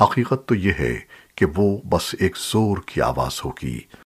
حقیقت تو یہ ہے کہ وہ بس ایک زور کی آواز ہوگی۔